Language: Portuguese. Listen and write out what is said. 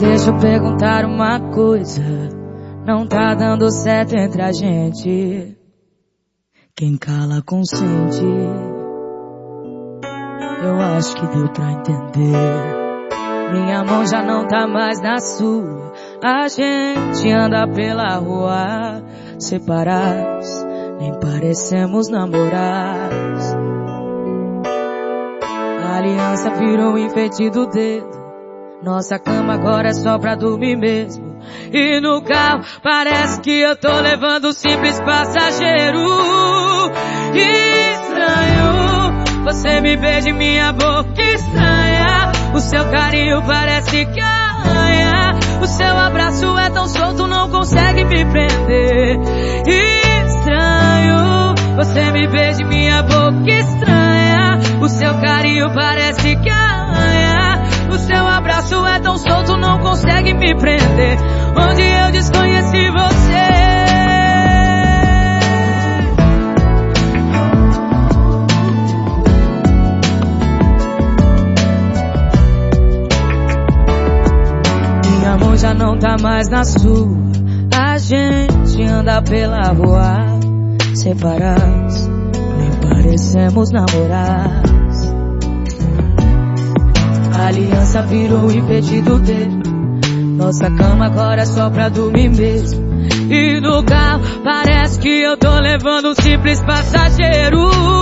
Deixa eu perguntar uma coisa. Não tá dando certo entre a gente. Quem cala consente. Eu acho que deu pra entender. Minha mão já não tá mais na sua. A gente anda pela rua separados, nem parecemos namorados. A aliança virou enfeite do dedo. Nossa cama agora é só pra dormir mesmo. E no carro parece que eu tô levando um simples passageiro. Estranho, você me beija em minha boca estranha. O seu carinho parece arranha. O seu abraço é tão solto, não consegue me prender. Estranho, você me beija em minha boca estranha. O seu carinho parece que abraço é tão solto, não consegue me prender. Onde eu desconheci você. Minha mão já não tá mais na sua. A gente anda pela rua separados, nem parecemos namorados. Aliança virou impedido dele. Nossa cama agora é só pra dormir mesmo. E no carro parece que eu tô levando um simples passageiro.